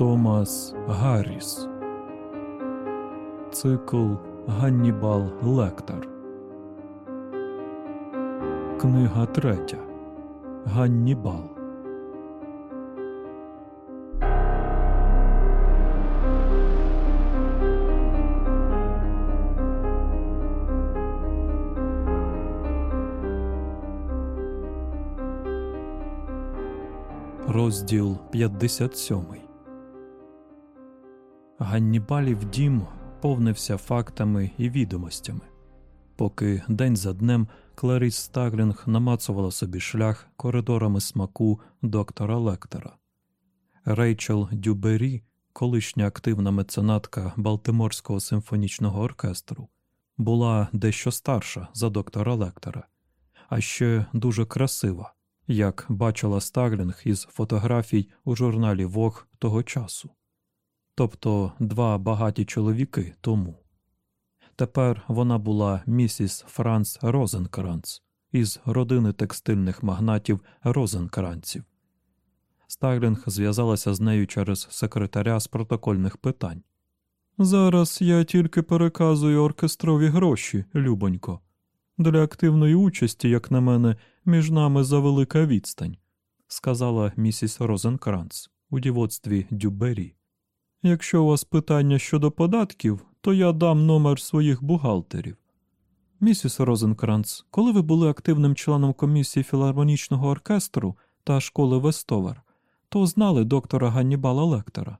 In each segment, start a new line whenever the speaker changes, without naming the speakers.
Томас Гарріс. Цикл Ганнібал Лектор. Книга третя. Ганнібал. Розділ 57 Ганнібалів дім повнився фактами і відомостями, поки день за днем Кларіс Стаглінг намацувала собі шлях коридорами смаку доктора Лектора. Рейчел Дюбері, колишня активна меценатка Балтиморського симфонічного оркестру, була дещо старша за доктора Лектора, а ще дуже красива як бачила Стаглінг із фотографій у журналі Вог того часу, тобто два багаті чоловіки тому. Тепер вона була місіс Франц Розенкранц із родини текстильних магнатів Розенкранців. Стаглінг зв'язалася з нею через секретаря з протокольних питань. Зараз я тільки переказую оркестрові гроші, любонько. Для активної участі, як на мене, між нами завелика відстань, сказала місіс Розенкранц у дівоцтві Дюбері. Якщо у вас питання щодо податків, то я дам номер своїх бухгалтерів. Місіс Розенкранц, коли ви були активним членом комісії філармонічного оркестру та школи Вестовер, то знали доктора Ганнібала Лектора.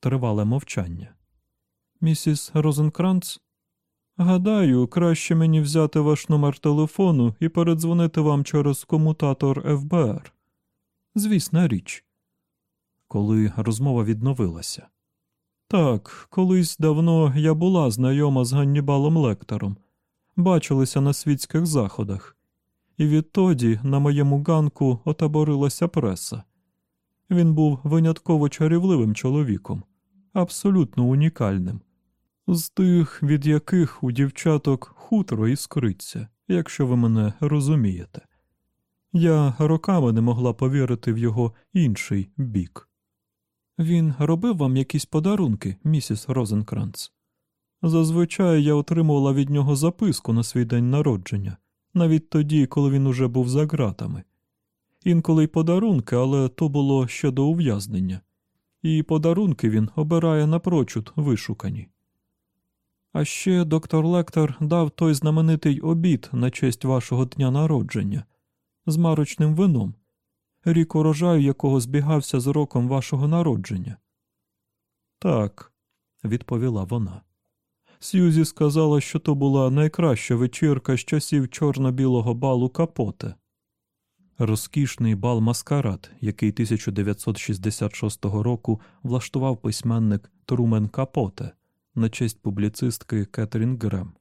Тривале мовчання. Місіс Розенкранц Гадаю, краще мені взяти ваш номер телефону і передзвонити вам через комутатор ФБР. Звісна річ. Коли розмова відновилася. Так, колись давно я була знайома з Ганнібалом Лектором, бачилися на світських заходах, і відтоді на моєму ганку отаборилася преса. Він був винятково чарівливим чоловіком, абсолютно унікальним з тих, від яких у дівчаток хутро іскриться, якщо ви мене розумієте. Я роками не могла повірити в його інший бік. Він робив вам якісь подарунки, місіс Розенкранц. Зазвичай я отримувала від нього записку на свій день народження, навіть тоді, коли він уже був за ґратами. Інколи й подарунки, але то було ще до ув'язнення, і подарунки він обирає напрочуд вишукані. А ще доктор Лектор дав той знаменитий обід на честь вашого дня народження з марочним вином, рік урожаю якого збігався з роком вашого народження. Так, відповіла вона. Сьюзі сказала, що то була найкраща вечірка з часів чорно-білого балу Капоте. Розкішний бал маскарад, який 1966 року влаштував письменник Трумен Капоте на честь публіцистки Кетрін Грем.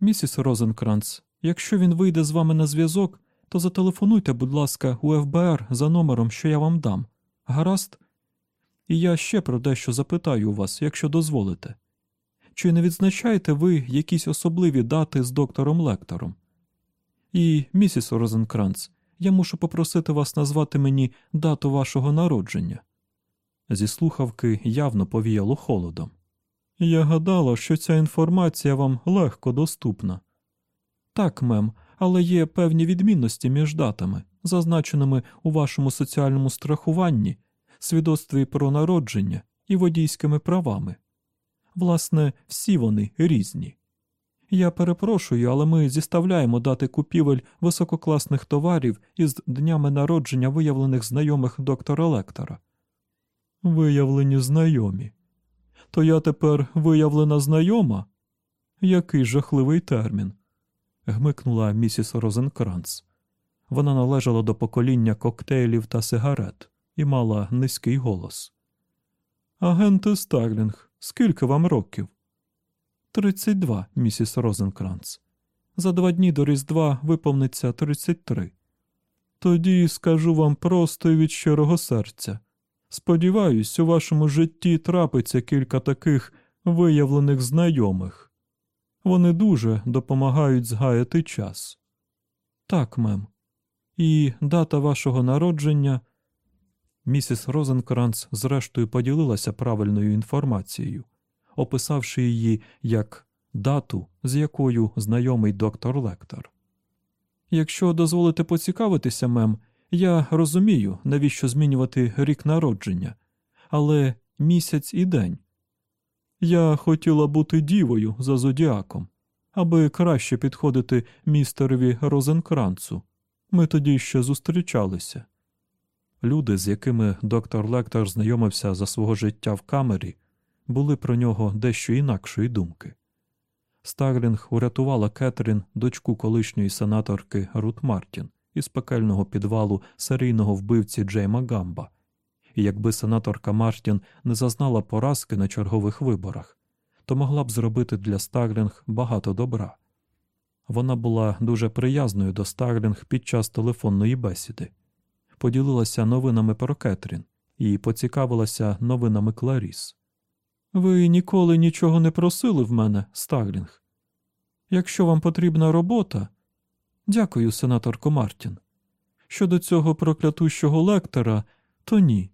Місіс Розенкранц, якщо він вийде з вами на зв'язок, то зателефонуйте, будь ласка, у ФБР за номером, що я вам дам. Гаразд? І я ще про дещо запитаю вас, якщо дозволите. Чи не відзначаєте ви якісь особливі дати з доктором Лектором? І, місіс Розенкранц, я мушу попросити вас назвати мені дату вашого народження. Зі слухавки явно повіяло холодом. Я гадала, що ця інформація вам легко доступна. Так, мем, але є певні відмінності між датами, зазначеними у вашому соціальному страхуванні, свідоцтві про народження і водійськими правами. Власне, всі вони різні. Я перепрошую, але ми зіставляємо дати купівель висококласних товарів із днями народження виявлених знайомих доктора Лектора. Виявлені знайомі то я тепер виявлена знайома? Який жахливий термін. Гмикнула місіс Розенкранц. Вона належала до покоління коктейлів та сигарет і мала низький голос. Агенте Старлінг, скільки вам років? Тридцять два, місіс Розенкранц. За два дні до Різдва виповниться тридцять три. Тоді скажу вам просто і від щирого серця. Сподіваюсь, у вашому житті трапиться кілька таких виявлених знайомих. Вони дуже допомагають згаяти час. Так, мем. І дата вашого народження Місіс Розенкранц зрештою поділилася правильною інформацією, описавши її як дату, з якою знайомий доктор Лектор. Якщо дозволите поцікавитися, мем, я розумію, навіщо змінювати рік народження, але місяць і день. Я хотіла бути дівою за зодіаком, аби краще підходити містерові Розенкранцу. Ми тоді ще зустрічалися. Люди, з якими доктор Лектор знайомився за свого життя в камері, були про нього дещо інакшої думки. Старлінг урятувала Кетрін, дочку колишньої сенаторки Рут Мартін, із пекельного підвалу серійного вбивці Джейма Гамба, і якби сенаторка Мартін не зазнала поразки на чергових виборах, то могла б зробити для Старлінг багато добра. Вона була дуже приязною до Старлінг під час телефонної бесіди, поділилася новинами про Кетрін і поцікавилася новинами Кларіс. Ви ніколи нічого не просили в мене, Старлінг. Якщо вам потрібна робота. Дякую, сенаторко Мартін. Щодо цього проклятущого Лектора, то ні.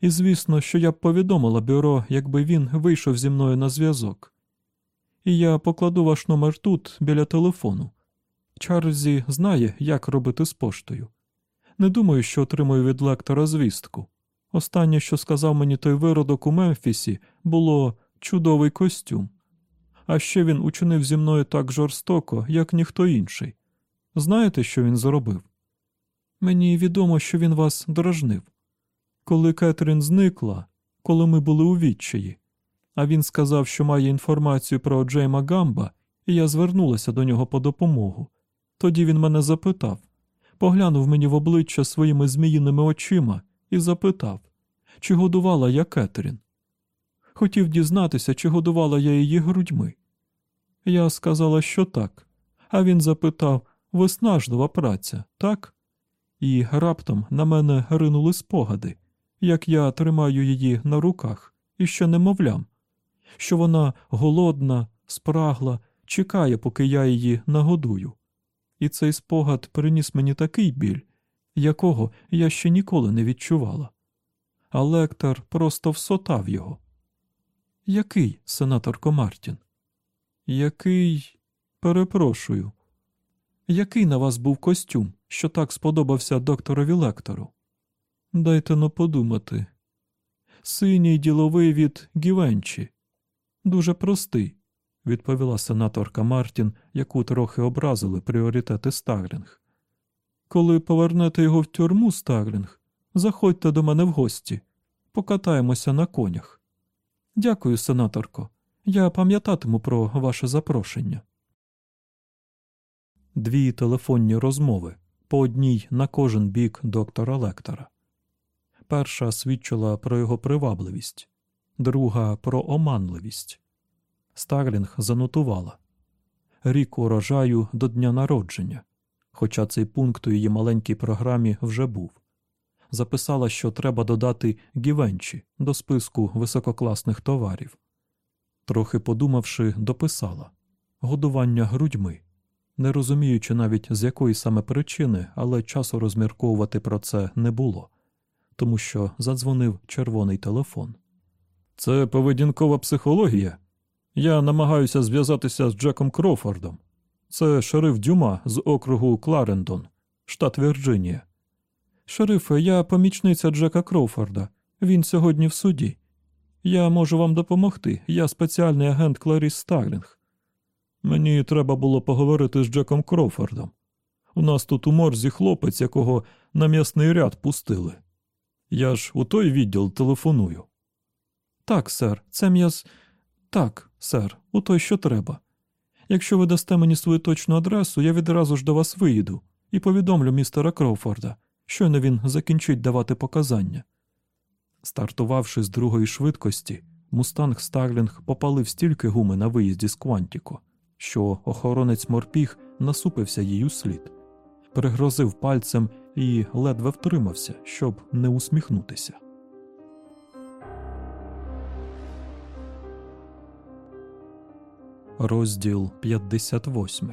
І звісно, що я б повідомила бюро, якби він вийшов зі мною на зв'язок. І я покладу ваш номер тут, біля телефону. Чарльзі знає, як робити з поштою. Не думаю, що отримую від лектора звістку. Останнє, що сказав мені той виродок у Мемфісі, було чудовий костюм. А ще він учинив зі мною так жорстоко, як ніхто інший. Знаєте, що він зробив? Мені відомо, що він вас дражнив. Коли Кетрін зникла, коли ми були у відчаї, а він сказав, що має інформацію про Джейма Гамба, і я звернулася до нього по допомогу. Тоді він мене запитав, поглянув мені в обличчя своїми зміїними очима і запитав, чи годувала я Кетрін. Хотів дізнатися, чи годувала я її грудьми. Я сказала, що так, а він запитав виснажлива праця, так? І раптом на мене ринули спогади, як я тримаю її на руках і ще немовлям, що вона голодна, спрагла, чекає, поки я її нагодую. І цей спогад приніс мені такий біль, якого я ще ніколи не відчувала. А лектор просто всотав його. Який, сенаторко Мартін? Який. Перепрошую. Який на вас був костюм, що так сподобався докторові Лектору? Дайте-но подумати. Синій діловий від Гівенчі. Дуже простий, відповіла сенаторка Мартін, яку трохи образили пріоритети Старлінг. Коли повернете його в тюрму, Старлінг, заходьте до мене в гості, покатаємося на конях. Дякую, сенаторко. Я пам'ятатиму про ваше запрошення. Дві телефонні розмови по одній на кожен бік доктора Лектора. Перша свідчила про його привабливість, друга про оманливість. Старлінг занотувала рік урожаю до дня народження, хоча цей пункт у її маленькій програмі вже був. Записала, що треба додати гівенчі до списку висококласних товарів. Трохи подумавши, дописала годування грудьми, не розуміючи навіть з якої саме причини, але часу розмірковувати про це не було, тому що задзвонив червоний телефон. Це поведінкова психологія. Я намагаюся зв'язатися з Джеком Крофордом. Це шериф Дюма з округу Кларендон, штат Вірджинія. Шерифе, я помічниця Джека Кроуфорда. Він сьогодні в суді. Я можу вам допомогти. Я спеціальний агент Кларіс Старлінг. Мені треба було поговорити з Джеком Кроуфордом. У нас тут у морзі хлопець, якого на м'ясний ряд пустили. Я ж у той відділ телефоную. Так, сер, це м'яс. Так, сер, у той, що треба. Якщо ви дасте мені свою точну адресу, я відразу ж до вас виїду і повідомлю містера Кроуфорда. Щойно він закінчить давати показання. Стартувавши з другої швидкості, мустанг Старлінг попалив стільки гуми на виїзді з Квантіко, що охоронець морпіх насупився їй у слід, пригрозив пальцем і ледве втримався, щоб не усміхнутися. Розділ 58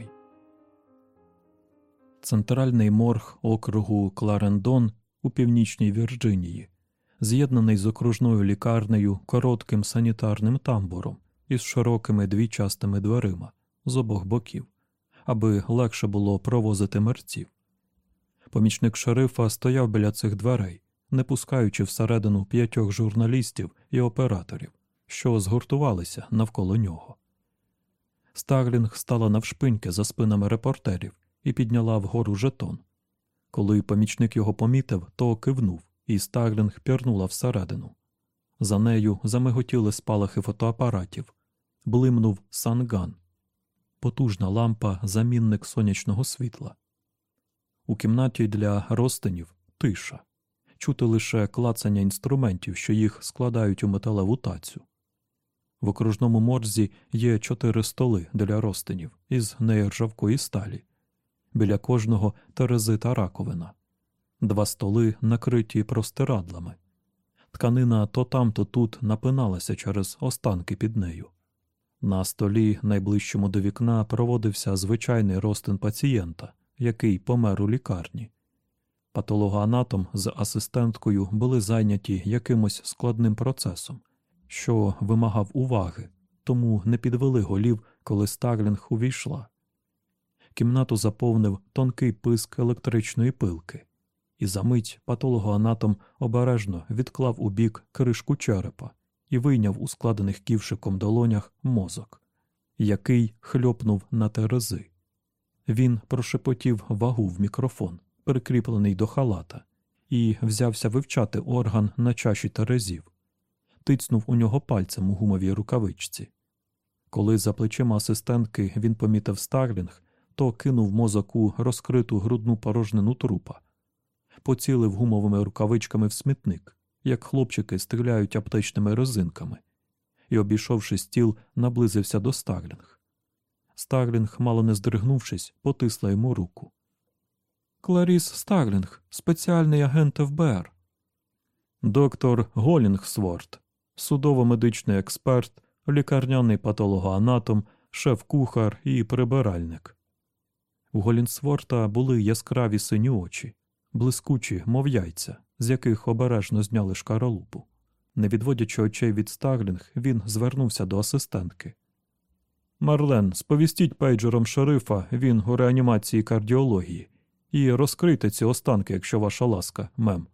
Центральний морг округу Кларендон у північній Вірджинії з'єднаний з окружною лікарнею коротким санітарним тамбуром із широкими двічастими дверима з обох боків, аби легше було провозити мерців. Помічник шерифа стояв біля цих дверей, не пускаючи всередину п'ятьох журналістів і операторів, що згуртувалися навколо нього. Старлінг стала навшпиньки за спинами репортерів і підняла вгору жетон. Коли помічник його помітив, то кивнув, і Старлінг пірнула всередину. За нею замиготіли спалахи фотоапаратів, блимнув sun gun, потужна лампа замінник сонячного світла. У кімнаті для розтинів тиша, чути лише клацання інструментів, що їх складають у металеву тацю. В окружному морзі є чотири столи для розтинів із неіржавкої сталі, біля кожного терези та раковина, два столи накриті простирадлами. Тканина то там, то тут напиналася через останки під нею. На столі, найближчому до вікна, проводився звичайний розтин пацієнта, який помер у лікарні. Патологоанатом з асистенткою були зайняті якимось складним процесом, що вимагав уваги, тому не підвели голів, коли Старлінг увійшла. Кімнату заповнив тонкий писк електричної пилки, і за мить патологоанатом обережно відклав у бік кришку черепа і вийняв у складених ківшиком долонях мозок, який хльопнув на терези. Він прошепотів вагу в мікрофон, прикріплений до халата, і взявся вивчати орган на чаші терезів, тицнув у нього пальцем у гумовій рукавичці. Коли за плечима асистентки він помітив Старлінг, то кинув мозок у розкриту грудну порожнину трупа, поцілив гумовими рукавичками в смітник, як хлопчики стріляють аптечними резинками, і, обійшовши стіл, наблизився до Старлінг. Старлінг, мало не здригнувшись, потисла йому руку. Кларіс Старлінг, спеціальний агент ФБР. Доктор Голінгсворт, судово-медичний експерт, лікарняний патологоанатом, шеф-кухар і прибиральник. У Голінгсворта були яскраві сині очі, блискучі, мов яйця, з яких обережно зняли шкаралупу. Не відводячи очей від Старлінг, він звернувся до асистентки. Марлен, сповістіть пейджером шерифа, він у реанімації кардіології, і розкрийте ці останки, якщо ваша ласка, ma'am.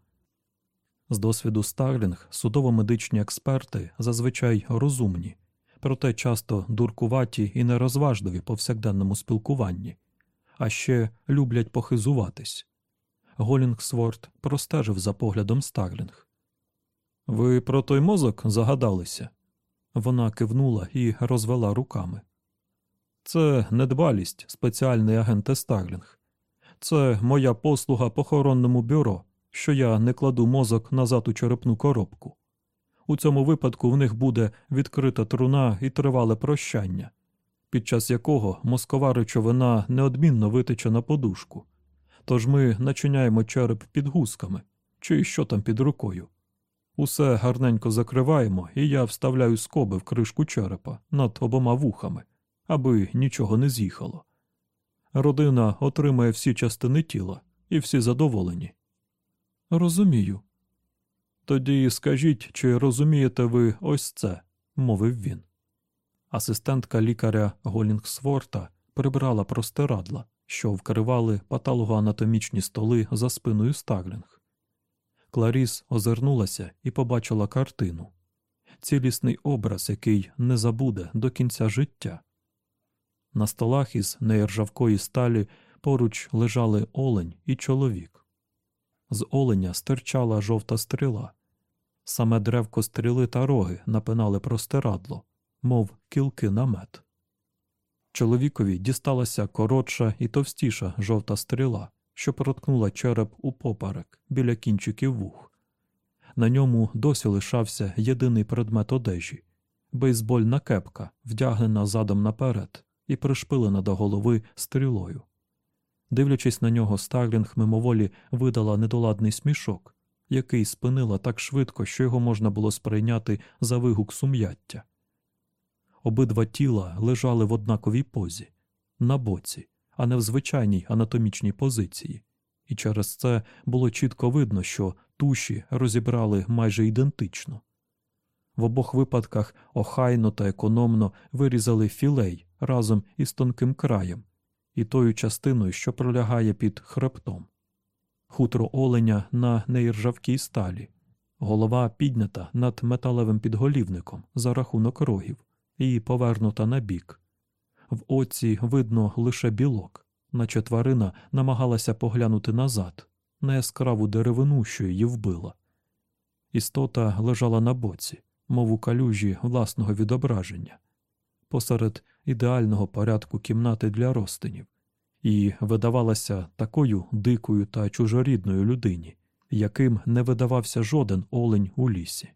З досвіду Старлінг судово-медичні експерти зазвичай розумні, проте часто дуркуваті і нерозважливі в повсякденному спілкуванні, а ще люблять похизуватись. Голінгсворт простежив за поглядом Старлінг. Ви про той мозок загадалися? Вона кивнула і розвела руками. Це недбалість, спеціальний агент Старлінг. Це моя послуга похоронному бюро, що я не кладу мозок назад у черепну коробку. У цьому випадку в них буде відкрита труна і тривале прощання, під час якого мозкова речовина неодмінно витече на подушку. Тож ми начиняємо череп під гусками, чи що там під рукою. Усе гарненько закриваємо, і я вставляю скоби в кришку черепа над обома вухами, аби нічого не з'їхало. Родина отримає всі частини тіла і всі задоволені. Розумію. Тоді скажіть, чи розумієте ви ось це, мовив він. Асистентка лікаря Голінгсворта прибрала простирадла, що вкривали патологоанатомічні столи за спиною Старлінг. Кларіс озирнулася і побачила картину цілісний образ, який не забуде до кінця життя. На столах із неіржавкої сталі поруч лежали олень і чоловік. З оленя стирчала жовта стріла. Саме древко стріли та роги напинали простирадло, мов кілки на мед. Чоловікові дісталася коротша і товстіша жовта стріла, що проткнула череп у поперек біля кінчиків вух. На ньому досі лишався єдиний предмет одежі бейсбольна кепка, вдягнена задом наперед і пришпилена до голови стрілою. Дивлячись на нього, Старлінг мимоволі видала недоладний смішок, який спинила так швидко, що його можна було сприйняти за вигук сум'яття. Обидва тіла лежали в однаковій позі, на боці, а не в звичайній анатомічній позиції, і через це було чітко видно, що туші розібрали майже ідентично. В обох випадках охайно та економно вирізали філей разом із тонким краєм і тою частиною, що пролягає під хребтом. Хутро оленя на неіржавкій сталі, голова піднята над металевим підголівником за рахунок рогів і повернута на бік. В оці видно лише білок, наче тварина намагалася поглянути назад, на яскраву деревину, що її вбила. Істота лежала на боці, мов у калюжі власного відображення, посеред ідеального порядку кімнати для розтинів, і видавалася такою дикою та чужорідною людині, яким не видавався жоден олень у лісі.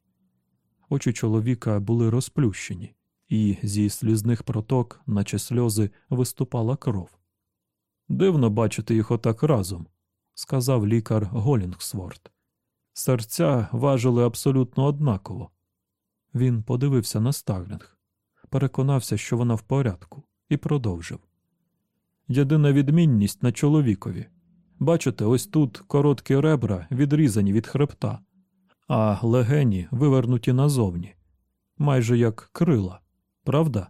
Очі чоловіка були розплющені, і зі слізних проток, наче сльози, виступала кров. Дивно бачити їх отак разом, сказав лікар Голінгсворт. Серця важили абсолютно однаково. Він подивився на Старлінг, переконався, що вона в порядку, і продовжив. Єдина відмінність на чоловікові. Бачите, ось тут короткі ребра відрізані від хребта, а легені вивернуті назовні, майже як крила, правда?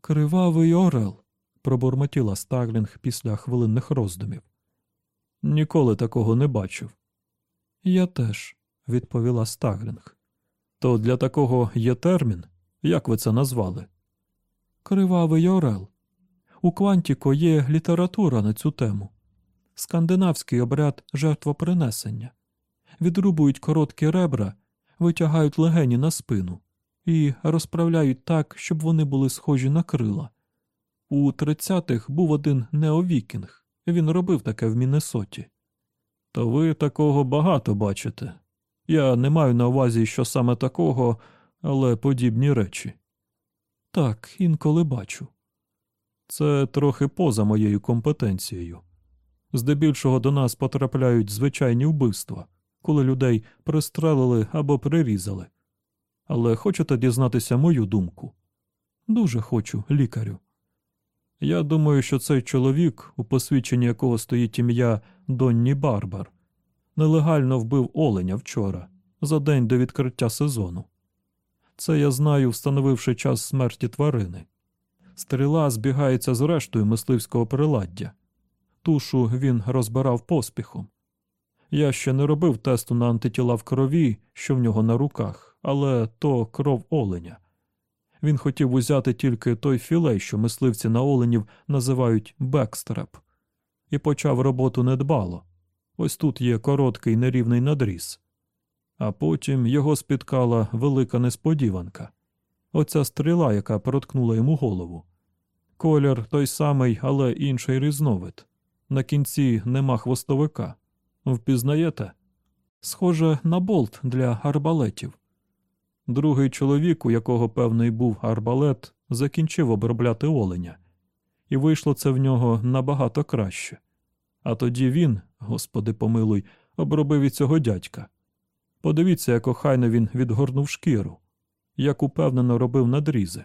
Кривавий орел, пробурмотіла Старлінг після хвилинних роздумів. Ніколи такого не бачив. Я теж, відповіла Старлінг. То для такого є термін? Як ви це назвали? Кривавий орел. У Квантіко є література на цю тему. Скандинавський обряд жертвопринесення. Відрубують короткі ребра, витягають легені на спину і розправляють так, щоб вони були схожі на крила. У тридцятих був один неовікінг. Він робив таке в Міннесоті. То ви такого багато бачите. Я не маю на увазі, що саме такого, але подібні речі. Так, інколи бачу. Це трохи поза моєю компетенцією. Здебільшого до нас потрапляють звичайні вбивства, коли людей пристрелили або прирізали. Але хочете дізнатися мою думку? Дуже хочу, лікарю. Я думаю, що цей чоловік, у посвідченні якого стоїть ім'я Донні Барбар, нелегально вбив оленя вчора, за день до відкриття сезону. Це я знаю, встановивши час смерті тварини. Стріла збігається з рештою мисливського приладдя. Тушу він розбирав поспіхом. Я ще не робив тесту на антитіла в крові, що в нього на руках, але то кров оленя. Він хотів узяти тільки той філей, що мисливці на оленів називають backstrap, і почав роботу недбало. Ось тут є короткий нерівний надріз. А потім його спіткала велика несподіванка оця стріла, яка проткнула йому голову. Колір той самий, але інший різновид. На кінці нема хвостовика. Впізнаєте? Схоже на болт для арбалетів. Другий чоловік, у якого певний був арбалет, закінчив обробляти оленя, і вийшло це в нього набагато краще. А тоді він, господи помилуй, обробив і цього дядька. Подивіться, як охайно він відгорнув шкіру, як упевнено робив надрізи.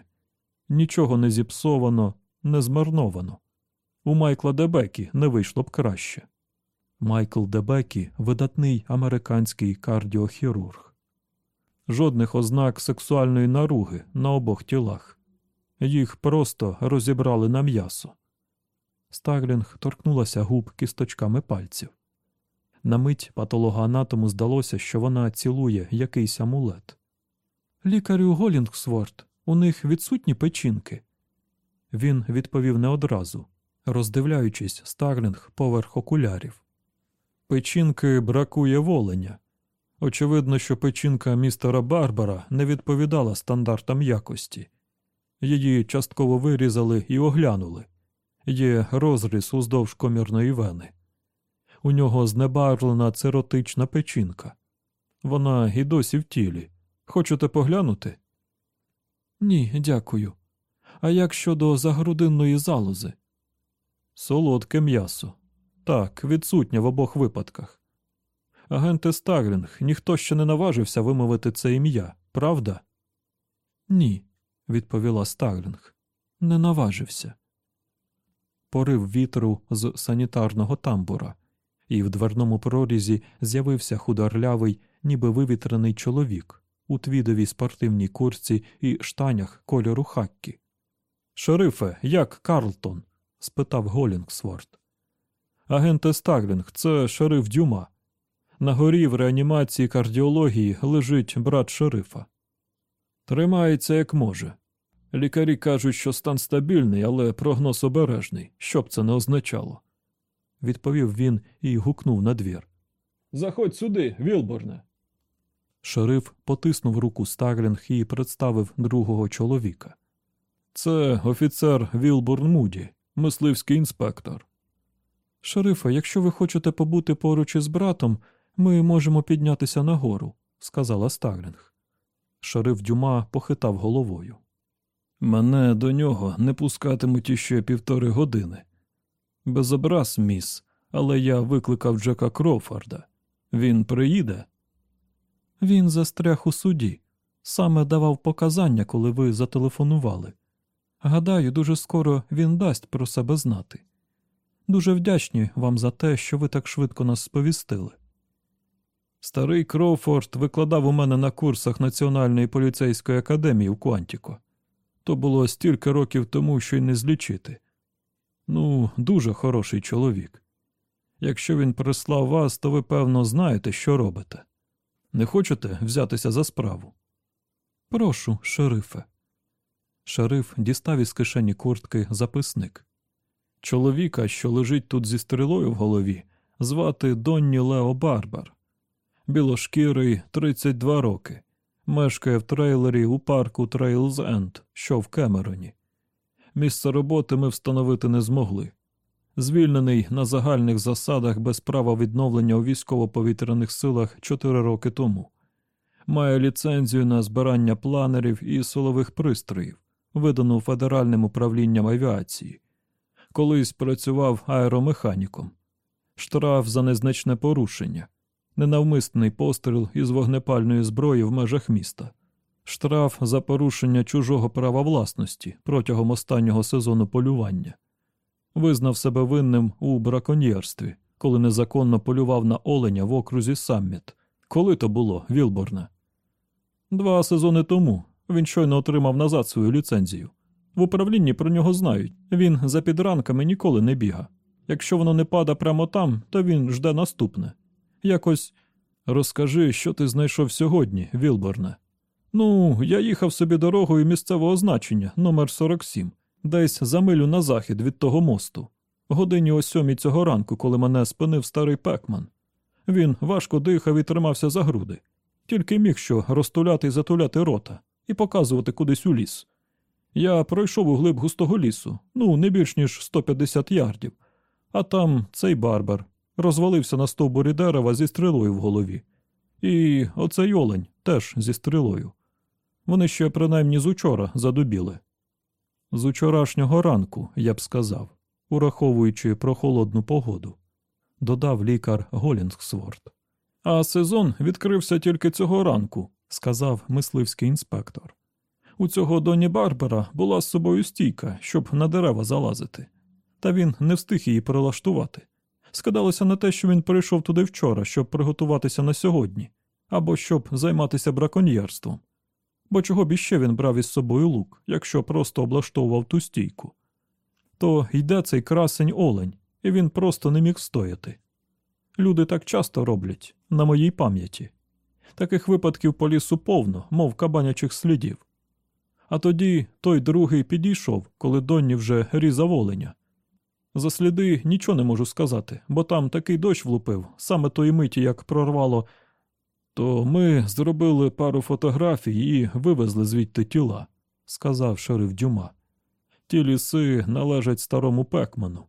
Нічого не зіпсовано, не змарновано. У Майкла Дебекі не вийшло б краще. Майкл Дебекі видатний американський кардіохірург. Жодних ознак сексуальної наруги на обох тілах. Їх просто розібрали на м'ясо. Старлінг торкнулася губ кісточками пальців. На мить патологоанатому здалося, що вона цілує якийсь амулет. Лікарю Голінгсворт, у них відсутні печінки. Він відповів не одразу, роздивляючись Старлінг поверх окулярів. Печінки бракує в оленя. Очевидно, що печінка містера Барбера не відповідала стандартам якості. Її частково вирізали і оглянули. Є розріз уздовж комірної вени. У нього знебарлена циротична печінка. Вона і досі в тілі. Хочете поглянути? Ні, дякую. А як щодо загрудинної залози? Солодке м'ясо. Так, відсутнє в обох випадках. Агенте Старлінг, ніхто ще не наважився вимовити це ім'я, правда? Ні, відповіла Старлінг. Не наважився. Порив вітру з санітарного тамбура, і в дверному прорізі з'явився худорлявий, ніби вивітрений чоловік у твідовій спортивній курці і штанях кольору хаккі. Шерифе, як Карлтон? спитав Голінгсворт. Агенте Стаглінг, це шериф Дюма. На горі в реанімації кардіології лежить брат шерифа. Тримається як може. Лікарі кажуть, що стан стабільний, але прогноз обережний, що б це не означало. Відповів він і гукнув на двір. Заходь сюди, Вілборне. Шериф потиснув руку Стаглінг і представив другого чоловіка. Це офіцер Вілборн Муді, мисливський інспектор. Шерифе, якщо ви хочете побути поруч із братом, ми можемо піднятися нагору, сказала Стаглінг. Шериф Дюма похитав головою. Мене до нього не пускатимуть іще півтори години. Без образ, міс, але я викликав Джека Кроуфорда. Він приїде. Він застряг у суді, саме давав показання, коли ви зателефонували. Гадаю, дуже скоро він дасть про себе знати. Дуже вдячні вам за те, що ви так швидко нас сповістили. Старий Кроуфорд викладав у мене на курсах Національної поліцейської академії в Куантіко. То було стільки років тому, що й не злічити. Ну, дуже хороший чоловік. Якщо він прислав вас, то ви, певно, знаєте, що робите. Не хочете взятися за справу? Прошу, шерифе. Шериф дістав із кишені куртки записник. Чоловіка, що лежить тут зі стрілою в голові, звати Донні Лео Барбар. Білошкірий 32 роки. Мешкає в трейлері у парку Трейлз Енд, що в Кемероні. Місце роботи ми встановити не змогли. Звільнений на загальних засадах без права відновлення у військово-повітряних силах 4 роки тому. Має ліцензію на збирання планерів і силових пристроїв, видану Федеральним управлінням авіації. Колись працював аеромеханіком. Штраф за незначне порушення, ненавмисний постріл із вогнепальної зброї в межах міста, штраф за порушення чужого права власності протягом останнього сезону полювання. Визнав себе винним у браконьєрстві, коли незаконно полював на оленя в окрузі Самміт. Коли то було, Вілборне? Два сезони тому він щойно отримав назад свою ліцензію. В управлінні про нього знають. Він за підранками ніколи не біга. Якщо воно не пада прямо там, то він жде наступне. Якось розкажи, що ти знайшов сьогодні, Вілборне. Ну, я їхав собі дорогою місцевого значення, номер 47, десь за милю на захід від того мосту. Годині о сьомій цього ранку, коли мене спинив старий пекман. Він важко дихав і тримався за груди, тільки міг що розтуляти і затуляти рота і показувати кудись у ліс. Я пройшов у глиб густого лісу, ну, не більш ніж 150 ярдів, а там цей барбар розвалився на стовбурі дерева зі стрілою в голові. І оцей олень теж зі стрілою. Вони ще принаймні з учора задубіли. З учорашнього ранку, я б сказав, ураховуючи прохолодну погоду, додав лікар Голінгсворт. А сезон відкрився тільки цього ранку, сказав мисливський інспектор. У цього доні Барбара була з собою стійка, щоб на дерева залазити, та він не встиг її прилаштувати. Скидалося на те, що він прийшов туди вчора, щоб приготуватися на сьогодні, або щоб займатися браконьєрством. Бо чого б іще він брав із собою лук, якщо просто облаштовував ту стійку? То йде цей красень олень, і він просто не міг стояти. Люди так часто роблять, на моїй пам'яті. Таких випадків по лісу повно, мов кабанячих слідів. А тоді той другий підійшов, коли Донні вже різав оленя. За сліди нічого не можу сказати, бо там такий дощ влупив, саме тої миті, як прорвало. То ми зробили пару фотографій і вивезли звідти тіла, сказав шериф Дюма. Ті ліси належать старому пекману.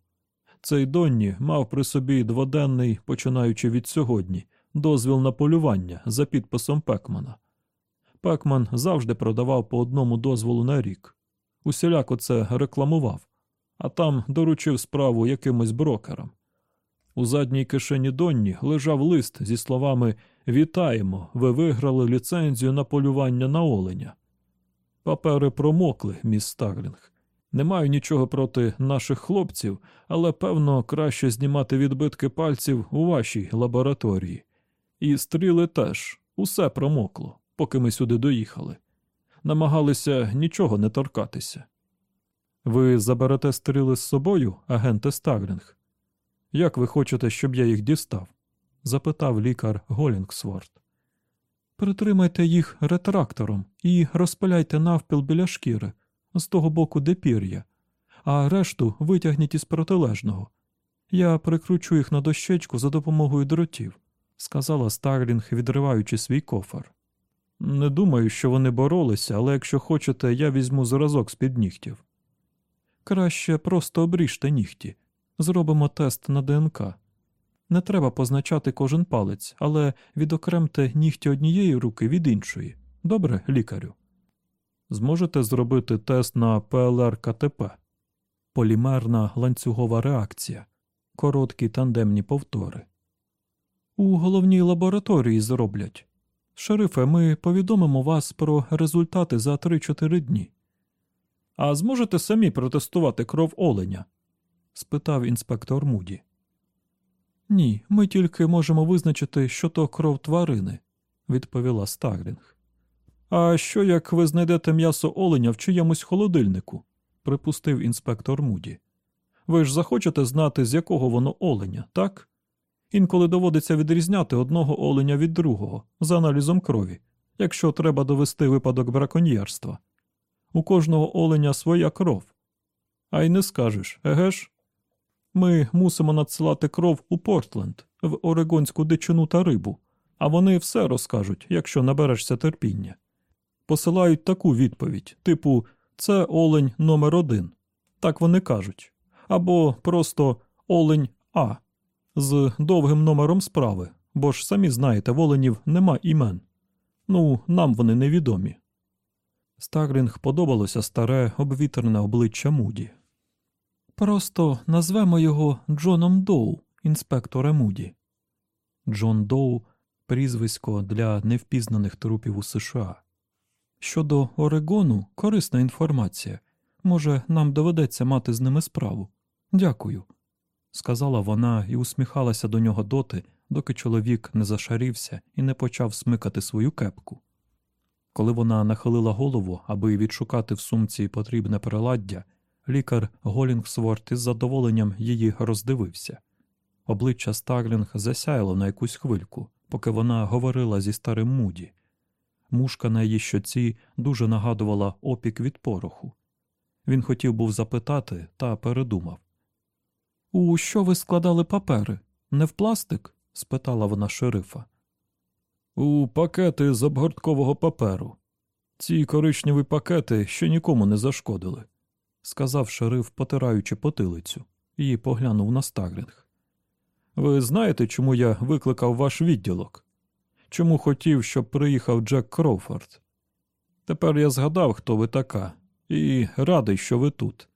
Цей Донні мав при собі дводенний, починаючи від сьогодні, дозвіл на полювання за підписом Пекмана. Пекман завжди продавав по одному дозволу на рік. Усіляко це рекламував, а там доручив справу якимось брокерам. У задній кишені Донні лежав лист зі словами Вітаємо, ви виграли ліцензію на полювання на оленя. Папери промокли, міс Старлінг. Не маю нічого проти наших хлопців, але певно краще знімати відбитки пальців у вашій лабораторії. І стріли теж усе промокло, поки ми сюди доїхали. Намагалися нічого не торкатися. Ви заберете стріли з собою, агенте Стаглінг? Як ви хочете, щоб я їх дістав? Запитав лікар Голінгсворт. Притримайте їх ретрактором і розпиляйте навпіл біля шкіри, з того боку, де пір'я, а решту витягніть із протилежного. Я прикручу їх на дощечку за допомогою дротів, сказала Старлінг, відриваючи свій кофер. Не думаю, що вони боролися, але якщо хочете, я візьму зразок з під нігтів. Краще просто обріжте нігті, зробимо тест на ДНК. Не треба позначати кожен палець, але відокремте нігті однієї руки від іншої. Добре, лікарю. Зможете зробити тест на ПЛР КТП, полімерна ланцюгова реакція, короткі тандемні повтори. У головній лабораторії зроблять. Шерифе, ми повідомимо вас про результати за 3-4 дні. А зможете самі протестувати кров оленя? спитав інспектор Муді. Ні, ми тільки можемо визначити, що то кров тварини, відповіла Стаглінг. А що як ви знайдете м'ясо оленя в чиємусь холодильнику? припустив інспектор Муді. Ви ж захочете знати, з якого воно оленя, так? Інколи доводиться відрізняти одного оленя від другого за аналізом крові, якщо треба довести випадок браконьєрства. У кожного оленя своя кров. А й не скажеш, еге ж? Ми мусимо надсилати кров у Портленд, в Орегонську дичину та рибу, а вони все розкажуть, якщо наберешся терпіння. Посилають таку відповідь, типу це олень номер один. Так вони кажуть. Або просто олень А з довгим номером справи, бо ж самі знаєте, в оленів нема імен. Ну, нам вони невідомі. Старлінг подобалося старе обвітрене обличчя Муді. Просто назвемо його Джоном Доу, інспекторе Муді. Джон Доу прізвисько для невпізнаних трупів у США. Щодо Орегону, корисна інформація. Може, нам доведеться мати з ними справу. Дякую, сказала вона і усміхалася до нього доти, доки чоловік не зашарівся і не почав смикати свою кепку. Коли вона нахилила голову, аби відшукати в сумці потрібне приладдя, лікар Голінгсворт із задоволенням її роздивився. Обличчя Старлінг засяяло на якусь хвильку, поки вона говорила зі старим Муді. Мушка на її щоці дуже нагадувала опік від пороху. Він хотів був запитати, та передумав. У що ви складали папери? Не в пластик? спитала вона шерифа. У пакети з обгорткового паперу. Ці коричневі пакети ще нікому не зашкодили, сказав шериф, потираючи потилицю, і поглянув на Стаглінг. Ви знаєте, чому я викликав ваш відділок? Чому хотів, щоб приїхав Джек Кроуфорд? Тепер я згадав, хто ви така, і радий, що ви тут.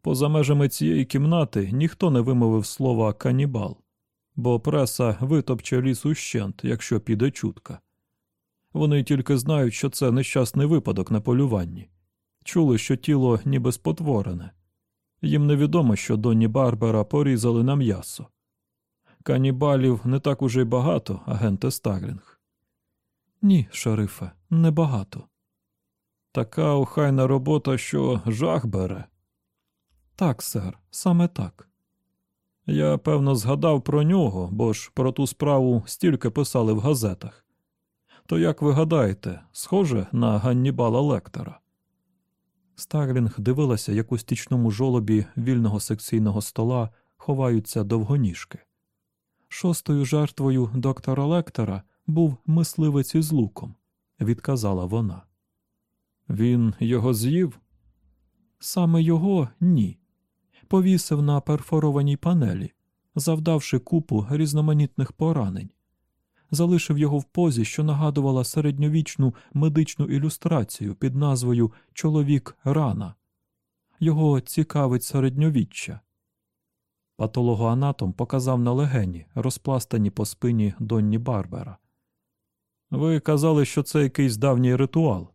Поза межами цієї кімнати ніхто не вимовив слова канібал бо преса витопче ліс ущент, якщо піде чутка. Вони тільки знають, що це нещасний випадок на полюванні, чули, що тіло ніби спотворене. Їм невідомо, що Донні Барбера порізали на м'ясо. Канібалів не так уже й багато, агенте Старлінг. Ні, шерифе, небагато. Така охайна робота, що жах бере. Так, сер, саме так. Я, певно, згадав про нього, бо ж про ту справу стільки писали в газетах. То як ви гадаєте, схоже на Ганнібала Лектора? Старлінг дивилася, як у стічному жолобі вільного секційного стола ховаються довгоніжки. Шостою жертвою доктора Лектора був мисливець із луком, відказала вона. Він його з'їв? Саме його ні повісив на перфорованій панелі, завдавши купу різноманітних поранень, залишив його в позі, що нагадувала середньовічну медичну ілюстрацію під назвою Чоловік рана. Його цікавить середньовіччя. Патологоанатом показав на легені, розпластані по спині Донні Барбера. Ви казали, що це якийсь давній ритуал.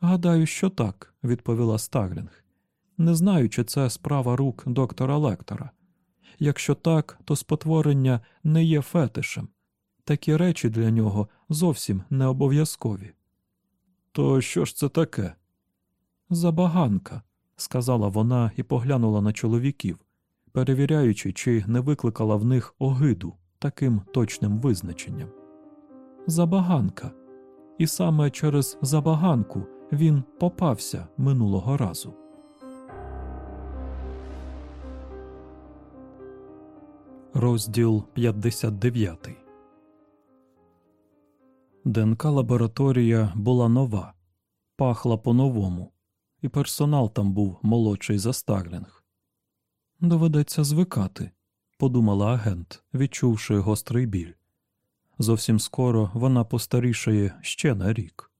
Гадаю, що так, відповіла Стаглінг. Не знаю, чи це справа рук доктора Лектора. Якщо так, то спотворення не є фетишем. Такі речі для нього зовсім не обов'язкові. То що ж це таке? Забаганка, сказала вона і поглянула на чоловіків, перевіряючи, чи не викликала в них огиду таким точним визначенням. Забаганка. І саме через забаганку він попався минулого разу. Розділ 59 ДНК лабораторія була нова, пахла по-новому, і персонал там був молодший за Старлінг. Доведеться звикати, подумала агент, відчувши гострий біль. Зовсім скоро вона постарішає ще на рік.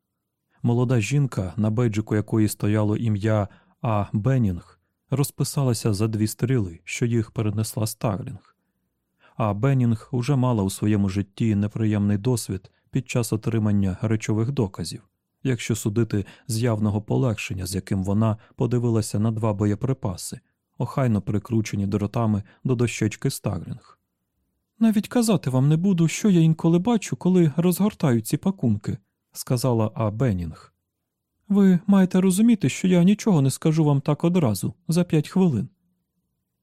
Молода жінка, на бейджику якої стояло ім'я А. Беннінг, розписалася за дві стріли, що їх перенесла Старлінг. А Беннінг уже мала у своєму житті неприємний досвід під час отримання речових доказів, якщо судити з явного полегшення, з яким вона подивилася на два боєприпаси, охайно прикручені дротами до дощечки Старлінг. Навіть казати вам не буду, що я інколи бачу, коли розгортаю ці пакунки, сказала А. Беннінг. Ви маєте розуміти, що я нічого не скажу вам так одразу, за п'ять хвилин.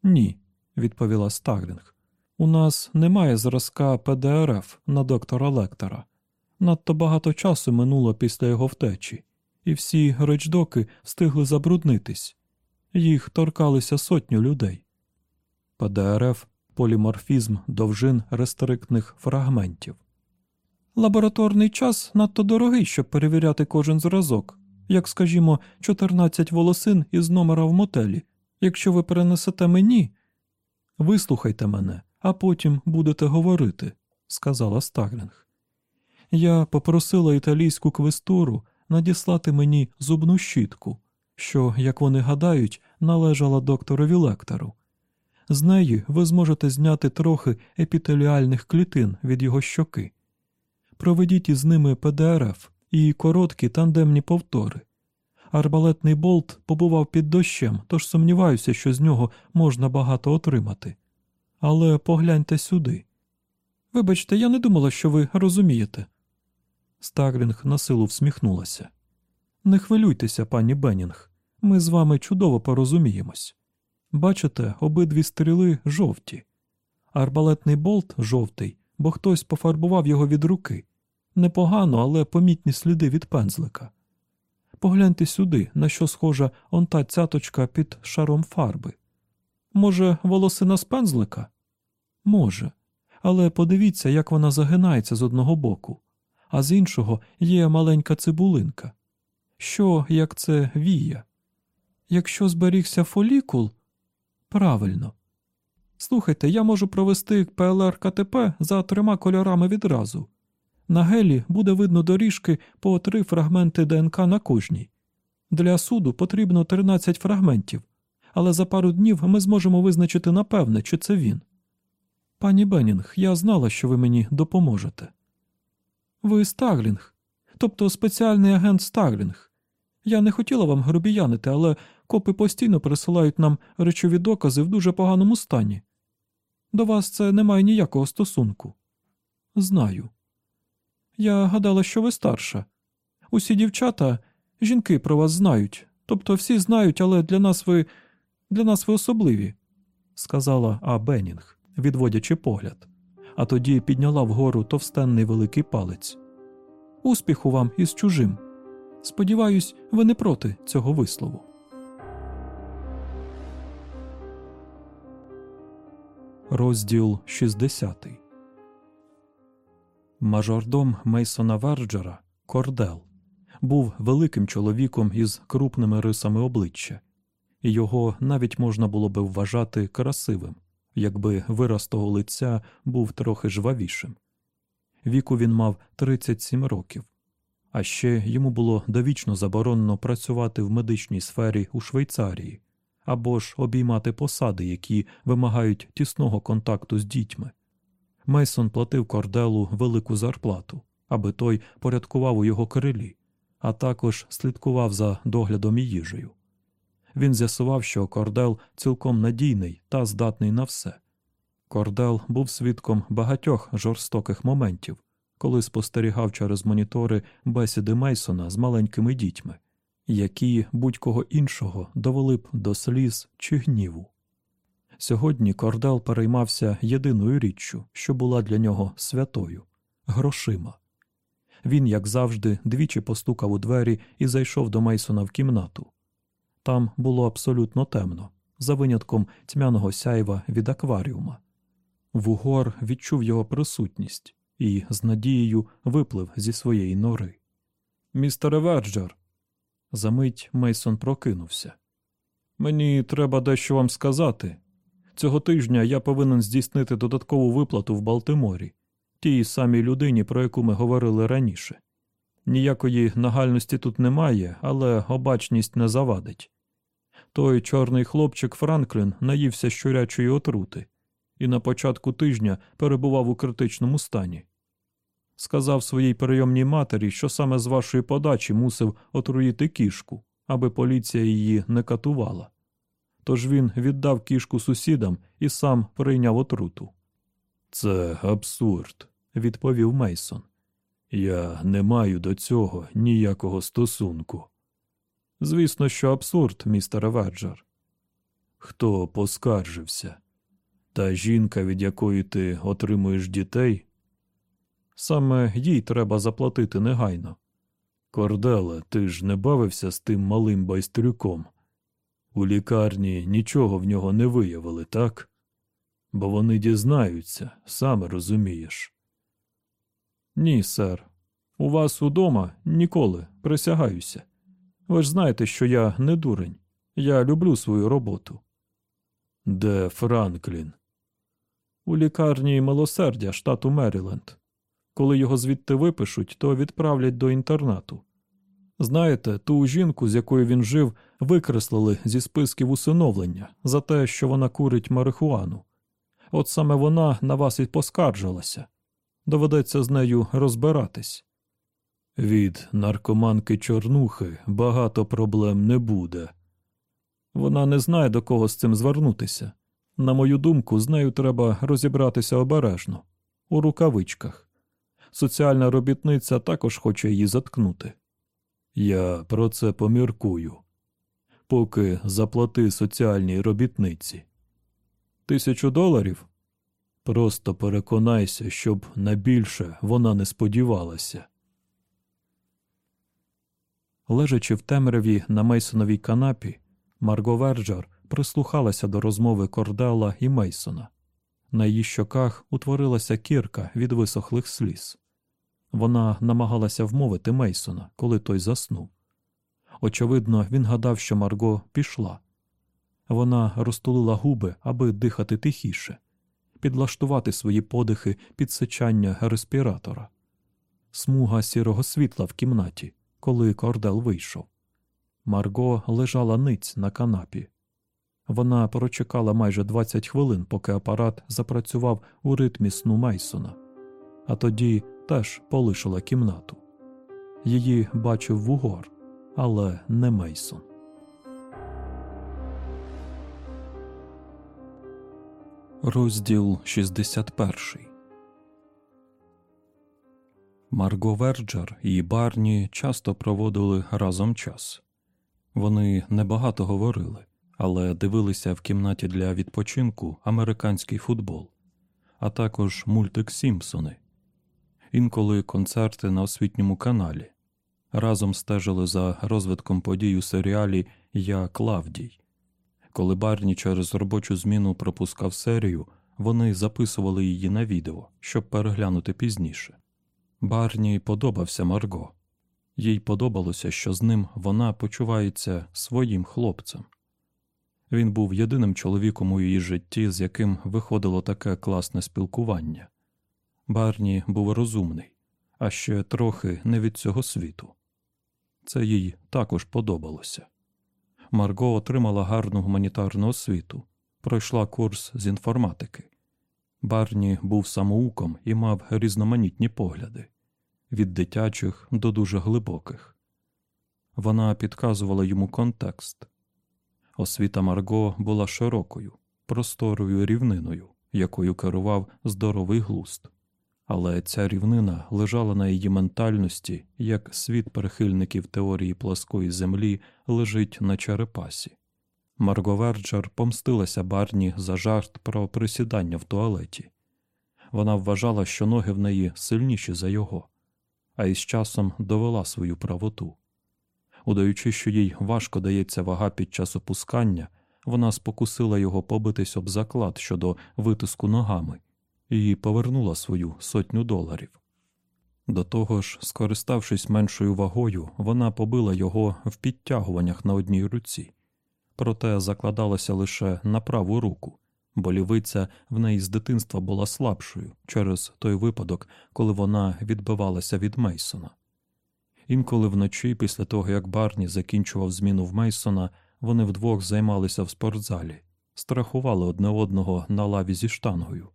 Ні, відповіла Старлінг. У нас немає зразка ПДРФ на доктора Лектора. Надто багато часу минуло після його втечі, і всі речдоки встигли забруднитись. Їх торкалися сотню людей. ПДРФ поліморфізм довжин рестриктних фрагментів. Лабораторний час надто дорогий, щоб перевіряти кожен зразок, як, скажімо, 14 волосин із номера в мотелі. Якщо ви перенесете мені, вислухайте мене, а потім будете говорити, сказала Старлінг. Я попросила італійську квестуру надіслати мені зубну щітку, що, як вони гадають, належала докторові лектору. З неї ви зможете зняти трохи епітеліальних клітин від його щоки. Проведіть із ними ПДРФ і короткі тандемні повтори. Арбалетний болт побував під дощем, тож сумніваюся, що з нього можна багато отримати. Але погляньте сюди. Вибачте, я не думала, що ви розумієте. Старлінг на силу всміхнулася. Не хвилюйтеся, пані Беннінг, ми з вами чудово порозуміємось. Бачите, обидві стріли жовті. Арбалетний болт жовтий, бо хтось пофарбував його від руки. Непогано, але помітні сліди від пензлика. Погляньте сюди, на що схожа он та цяточка під шаром фарби. Може, волосина з пензлика? Може. Але подивіться, як вона загинається з одного боку, а з іншого є маленька цибулинка. Що, як це вія? Якщо зберігся фолікул, правильно. Слухайте, я можу провести ПЛР КТП за трьома кольорами відразу. На гелі буде видно доріжки по три фрагменти ДНК на кожній. Для суду потрібно 13 фрагментів, але за пару днів ми зможемо визначити напевне, чи це він. Пані Беннінг, я знала, що ви мені допоможете. Ви Старлінг, тобто спеціальний агент Старлінг. Я не хотіла вам грубіянити, але копи постійно присилають нам речові докази в дуже поганому стані. До вас це не має ніякого стосунку. Знаю. Я гадала, що ви старша. Усі дівчата, жінки про вас знають, тобто всі знають, але для нас ви для нас ви особливі, сказала А. Беннінг, відводячи погляд, а тоді підняла вгору товстенний великий палець. Успіху вам із чужим. Сподіваюсь, ви не проти цього вислову. Розділ 60 Мажордом Мейсона Верджера Кордел був великим чоловіком із крупними рисами обличчя, і його навіть можна було би вважати красивим, якби вираз того лиця був трохи жвавішим. Віку він мав 37 років, а ще йому було довічно заборонено працювати в медичній сфері у Швейцарії або ж обіймати посади, які вимагають тісного контакту з дітьми. Мейсон платив корделу велику зарплату, аби той порядкував у його крилі, а також слідкував за доглядом і їжею. Він з'ясував, що Кордел цілком надійний та здатний на все. Кордел був свідком багатьох жорстоких моментів, коли спостерігав через монітори бесіди Мейсона з маленькими дітьми, які будь-кого іншого довели б до сліз чи гніву. Сьогодні Кордел переймався єдиною річчю, що була для нього святою грошима. Він, як завжди, двічі постукав у двері і зайшов до Мейсона в кімнату. Там було абсолютно темно, за винятком тьмяного сяйва від акваріума. Вугор відчув його присутність і з надією виплив зі своєї нори. Містере Верджер. Замить Мейсон прокинувся. Мені треба дещо вам сказати. Цього тижня я повинен здійснити додаткову виплату в Балтиморі, тій самій людині, про яку ми говорили раніше. Ніякої нагальності тут немає, але обачність не завадить. Той чорний хлопчик Франклін наївся щурячої отрути і на початку тижня перебував у критичному стані. Сказав своїй прийомній матері, що саме з вашої подачі мусив отруїти кішку, аби поліція її не катувала. Тож він віддав кішку сусідам і сам прийняв отруту. Це абсурд, відповів Мейсон. Я не маю до цього ніякого стосунку. Звісно, що абсурд, містере Верджер. Хто поскаржився? Та жінка, від якої ти отримуєш дітей? Саме їй треба заплатити негайно. Корделе, ти ж не бавився з тим малим байстрюком. У лікарні нічого в нього не виявили, так? Бо вони дізнаються, саме розумієш. Ні, сер. У вас удома ніколи, присягаюся. Ви ж знаєте, що я не дурень. Я люблю свою роботу. Де Франклін? У лікарні милосердя штату Меріленд. Коли його звідти випишуть, то відправлять до інтернату. Знаєте, ту жінку, з якою він жив, викреслили зі списків усиновлення за те, що вона курить марихуану. От саме вона на вас і поскаржилася. Доведеться з нею розбиратись. Від наркоманки чорнухи багато проблем не буде. Вона не знає, до кого з цим звернутися. На мою думку, з нею треба розібратися обережно, у рукавичках. Соціальна робітниця також хоче її заткнути. Я про це поміркую. Поки заплати соціальній робітниці. Тисячу доларів? Просто переконайся, щоб на більше вона не сподівалася. Лежачи в темряві на Мейсоновій канапі, Марго Верджер прислухалася до розмови Кордела і Мейсона. На її щоках утворилася кірка від висохлих сліз. Вона намагалася вмовити Мейсона, коли той заснув. Очевидно, він гадав, що Марго пішла. Вона розтулила губи, аби дихати тихіше, підлаштувати свої подихи під сичання респіратора. Смуга сірого світла в кімнаті, коли кордел вийшов. Марго лежала ниць на канапі. Вона прочекала майже 20 хвилин, поки апарат запрацював у ритмі сну Мейсона, а тоді теж полишила кімнату. Її бачив вугор, але не Мейсон. Розділ 61 Марго Верджер і Барні часто проводили разом час. Вони небагато говорили, але дивилися в кімнаті для відпочинку американський футбол, а також мультик Сімпсони, інколи концерти на освітньому каналі. Разом стежили за розвитком подій у серіалі Я Клавдій. Коли Барні через робочу зміну пропускав серію, вони записували її на відео, щоб переглянути пізніше. Барні подобався Марго. Їй подобалося, що з ним вона почувається своїм хлопцем. Він був єдиним чоловіком у її житті, з яким виходило таке класне спілкування. Барні був розумний, а ще трохи не від цього світу. Це їй також подобалося. Марго отримала гарну гуманітарну освіту, пройшла курс з інформатики. Барні був самоуком і мав різноманітні погляди від дитячих до дуже глибоких. Вона підказувала йому контекст. Освіта Марго була широкою, просторою рівниною, якою керував здоровий глуст. Але ця рівнина лежала на її ментальності, як світ прихильників теорії плоскої землі лежить на черепасі. Марго Верджер помстилася Барні за жарт про присідання в туалеті. Вона вважала, що ноги в неї сильніші за його, а із часом довела свою правоту. Удаючи, що їй важко дається вага під час опускання, вона спокусила його побитись об заклад щодо витиску ногами і повернула свою сотню доларів. До того ж, скориставшись меншою вагою, вона побила його в підтягуваннях на одній руці, проте закладалася лише на праву руку, бо лівиця в неї з дитинства була слабшою через той випадок, коли вона відбивалася від Мейсона. Інколи вночі, після того як Барні закінчував зміну в Мейсона, вони вдвох займалися в спортзалі, страхували одне одного на лаві зі штангою.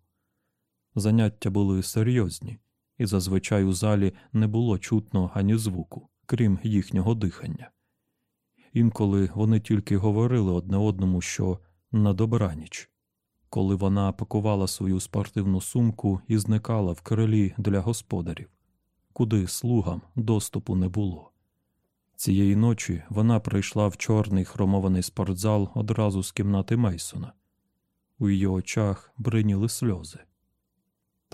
Заняття були серйозні, і зазвичай у залі не було чутно ані звуку, крім їхнього дихання. Інколи вони тільки говорили одне одному, що на добраніч, коли вона пакувала свою спортивну сумку і зникала в крилі для господарів, куди слугам доступу не було. Цієї ночі вона прийшла в чорний хромований спортзал одразу з кімнати Мейсона. У її очах бриніли сльози.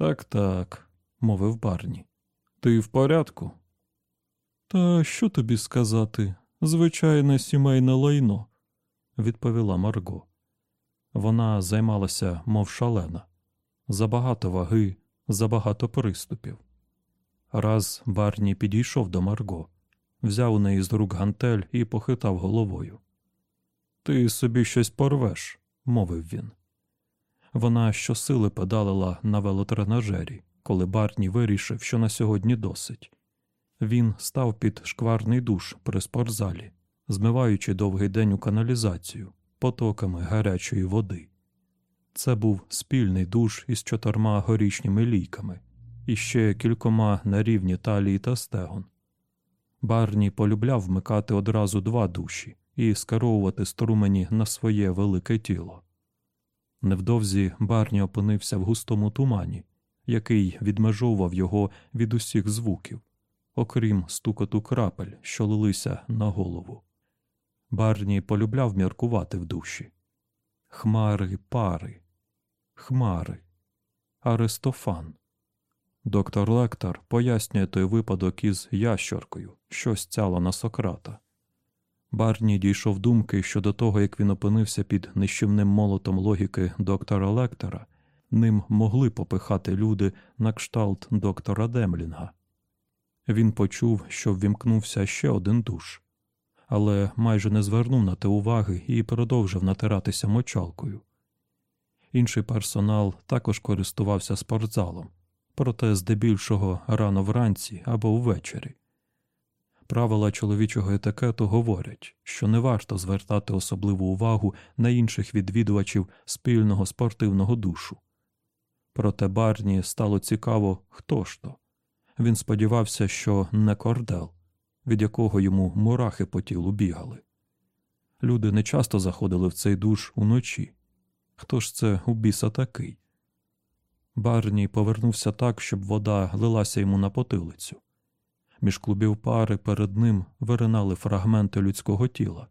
Так, так, мовив Барні. Ти в порядку? Та що тобі сказати? Звичайне сімейне лайно, відповіла Марго. Вона займалася, мов шалена, забагато ваги, забагато приступів. Раз Барні підійшов до Марго, взяв у неї з рук гантель і похитав головою. Ти собі щось порвеш, мовив він. Вона щосили педалила на велотренажері, коли Барні вирішив, що на сьогодні досить. Він став під шкварний душ при спортзалі, змиваючи довгий день у каналізацію потоками гарячої води. Це був спільний душ із чотирма горішніми лійками і ще кількома на рівні талії та стегон. Барні полюбляв вмикати одразу два душі і скеровувати струмені на своє велике тіло. Невдовзі Барні опинився в густому тумані, який відмежовував його від усіх звуків, окрім стукоту крапель, що лилися на голову. Барні полюбляв міркувати в душі. Хмари пари, хмари, Аристофан. Доктор Лектор пояснює той випадок із ящоркою, що стяла на Сократа. Барні дійшов думки, що до того, як він опинився під нищівним молотом логіки доктора Лектора, ним могли попихати люди на кшталт доктора Демлінга. Він почув, що ввімкнувся ще один душ, але майже не звернув на те уваги і продовжив натиратися мочалкою. Інший персонал також користувався спортзалом, проте здебільшого рано вранці або ввечері. Правила чоловічого етикету говорять, що не варто звертати особливу увагу на інших відвідувачів спільного спортивного душу. Проте Барні стало цікаво, хто ж то. Він сподівався, що не кордел, від якого йому мурахи по тілу бігали. Люди не часто заходили в цей душ уночі. Хто ж це у біса такий? Барні повернувся так, щоб вода лилася йому на потилицю. Між клубів пари перед ним виринали фрагменти людського тіла,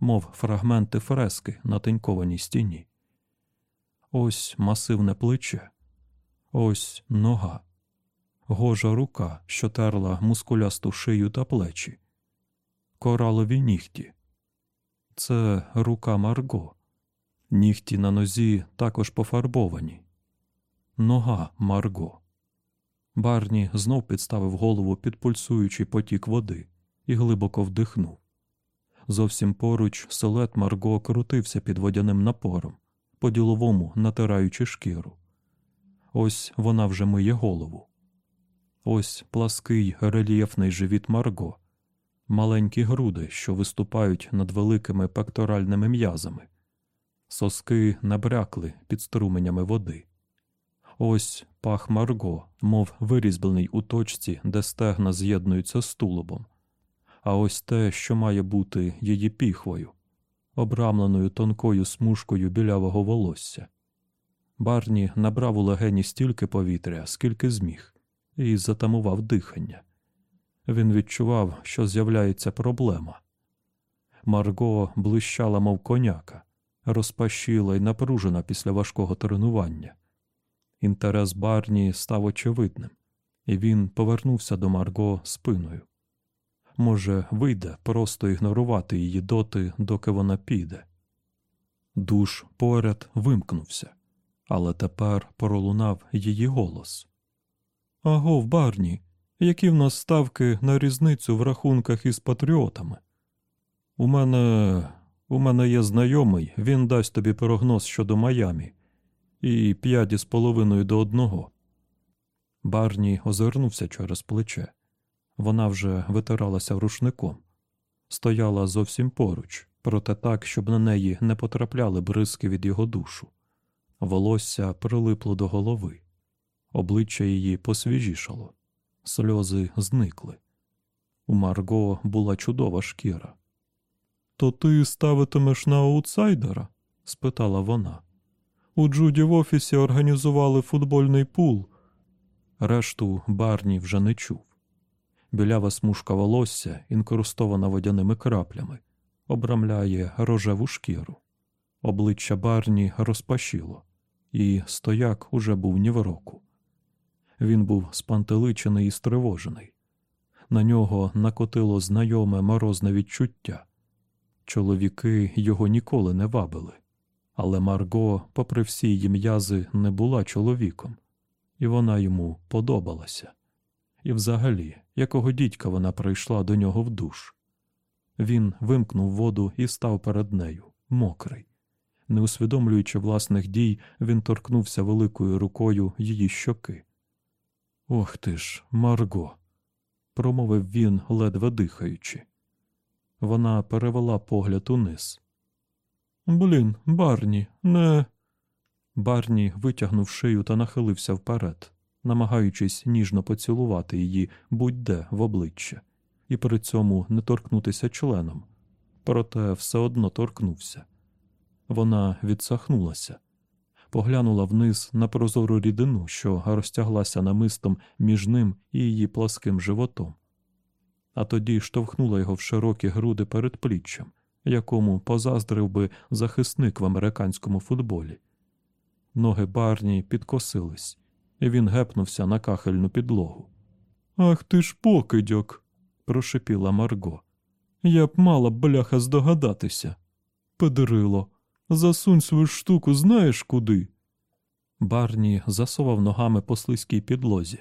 мов фрагменти фрески на тенькованій стіні. Ось масивне плече, ось нога, гожа рука, що терла мускулясту шию та плечі, коралові нігті. Це рука Марго. Нігті на нозі також пофарбовані. Нога Марго. Барні знов підставив голову під пульсуючий потік води і глибоко вдихнув. Зовсім поруч силует Марго крутився під водяним напором, по діловому натираючи шкіру. Ось вона вже миє голову. Ось плаский рельєфний живіт Марго, маленькі груди, що виступають над великими пекторальними м'язами, соски набрякли під струменями води. Ось пах Марго, мов вирізблений у точці, де стегна з'єднуються з тулубом. А ось те, що має бути її піхвою, обрамленою тонкою смужкою білявого волосся. Барні набрав у легені стільки повітря, скільки зміг, і затамував дихання. Він відчував, що з'являється проблема. Марго блищала, мов коняка, розпашіла й напружена після важкого тренування. Інтерес Барні став очевидним, і він повернувся до Марго спиною. Може, вийде просто ігнорувати її доти, доки вона піде. Душ поряд вимкнувся, але тепер пролунав її голос. Агов, Барні, які в нас ставки на різницю в рахунках із патріотами? У мене у мене є знайомий, він дасть тобі прогноз щодо Майамі і п'ять із половиною до одного. Барні озирнувся через плече. Вона вже витиралася рушником, стояла зовсім поруч, проте так, щоб на неї не потрапляли бризки від його душу. Волосся прилипло до голови, обличчя її посвіжішало, сльози зникли. У Марго була чудова шкіра. То ти ставитимеш на аутсайдера? спитала вона. У Джуді в офісі організували футбольний пул. Решту Барні вже не чув. Білява смужка волосся, інкрустована водяними краплями, обрамляє рожеву шкіру. Обличчя Барні розпашіло, і стояк уже був ні в року. Він був спантеличений і стривожений. На нього накотило знайоме морозне відчуття. Чоловіки його ніколи не вабили, але Марго, попри всі її м'язи, не була чоловіком, і вона йому подобалася. І взагалі, якого дідька вона прийшла до нього в душ. Він вимкнув воду і став перед нею, мокрий. Не усвідомлюючи власних дій, він торкнувся великою рукою її щоки. Ох ти ж, Марго, промовив він, ледве дихаючи. Вона перевела погляд униз. Блін, Барні, не. Барні витягнув шию та нахилився вперед, намагаючись ніжно поцілувати її будь-де в обличчя, і при цьому не торкнутися членом. Проте все одно торкнувся. Вона відсахнулася, поглянула вниз на прозору рідину, що розтяглася намистом між ним і її пласким животом а тоді штовхнула його в широкі груди перед пліччям, якому позаздрив би захисник в американському футболі. Ноги барні підкосились, і він гепнувся на кахельну підлогу. Ах ти ж покидьок, прошепіла Марго. Я б мала бляха здогадатися. Педрило, засунь свою штуку знаєш куди. Барні засував ногами по слизькій підлозі,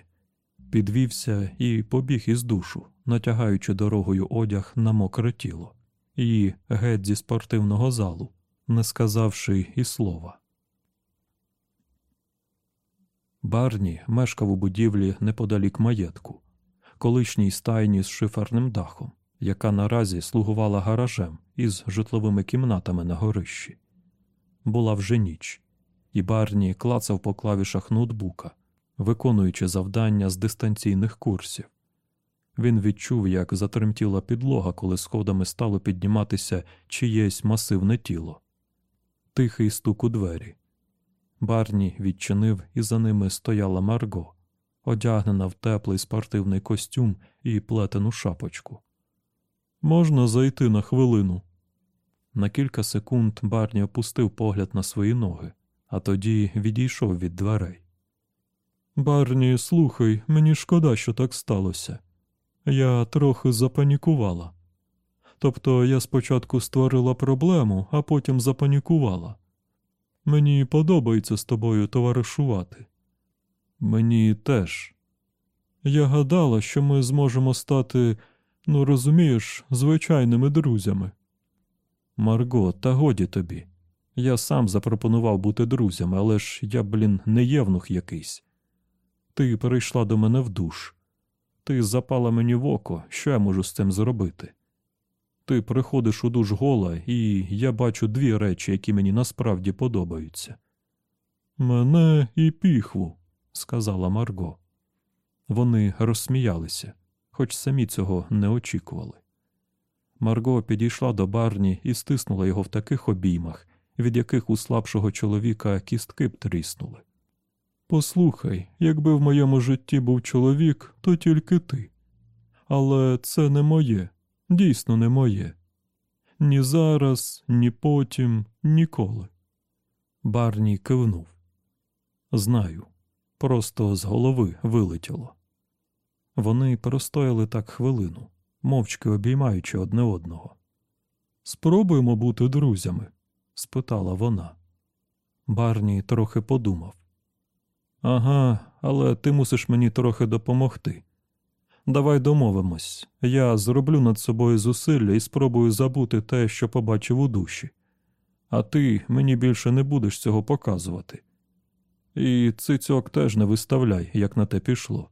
підвівся і побіг із душу, натягаючи дорогою одяг на мокре тіло, і геть зі спортивного залу, не сказавши і слова. Барні мешкав у будівлі неподалік маєтку, колишній стайні з шиферним дахом, яка наразі слугувала гаражем із житловими кімнатами на горищі. Була вже ніч, і Барні клацав по клавішах ноутбука, виконуючи завдання з дистанційних курсів. Він відчув, як затремтіла підлога, коли сходами стало підніматися чиєсь масивне тіло. Тихий стук у двері. Барні відчинив, і за ними стояла Марго, одягнена в теплий спортивний костюм і плетену шапочку. Можна зайти на хвилину. На кілька секунд Барні опустив погляд на свої ноги, а тоді відійшов від дверей. Барні, слухай, мені шкода, що так сталося. Я трохи запанікувала. Тобто я спочатку створила проблему, а потім запанікувала. Мені подобається з тобою товаришувати. Мені теж. Я гадала, що ми зможемо стати, ну розумієш, звичайними друзями. Марго, та годі тобі. Я сам запропонував бути друзями, але ж я, блін, не євнух якийсь. Ти перейшла до мене в душ. Ти запала мені в око, що я можу з цим зробити? Ти приходиш у душ гола, і я бачу дві речі, які мені насправді подобаються. Мене і піхву, сказала Марго. Вони розсміялися, хоч самі цього не очікували. Марго підійшла до барні і стиснула його в таких обіймах, від яких у слабшого чоловіка кістки б тріснули. Послухай, якби в моєму житті був чоловік, то тільки ти. Але це не моє, дійсно не моє. Ні зараз, ні потім, ніколи. Барні кивнув. Знаю, просто з голови вилетіло. Вони простояли так хвилину, мовчки обіймаючи одне одного. Спробуємо бути друзями? спитала вона. Барні трохи подумав. Ага, але ти мусиш мені трохи допомогти. Давай домовимось. Я зроблю над собою зусилля і спробую забути те, що побачив у душі. А ти мені більше не будеш цього показувати. І цицьок теж не виставляй, як на те пішло.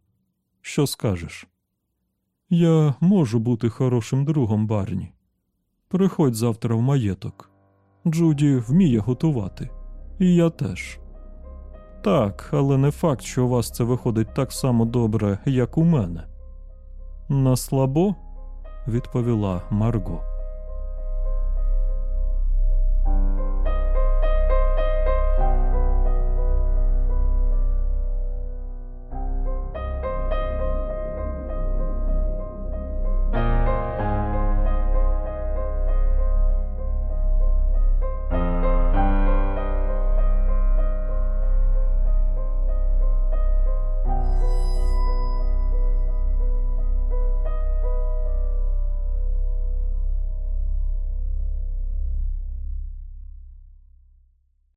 Що скажеш? Я можу бути хорошим другом Барні. Приходь завтра в маєток. Джуді вміє готувати. І я теж. Так, але не факт, що у вас це виходить так само добре, як у мене. На слабо, відповіла Марго.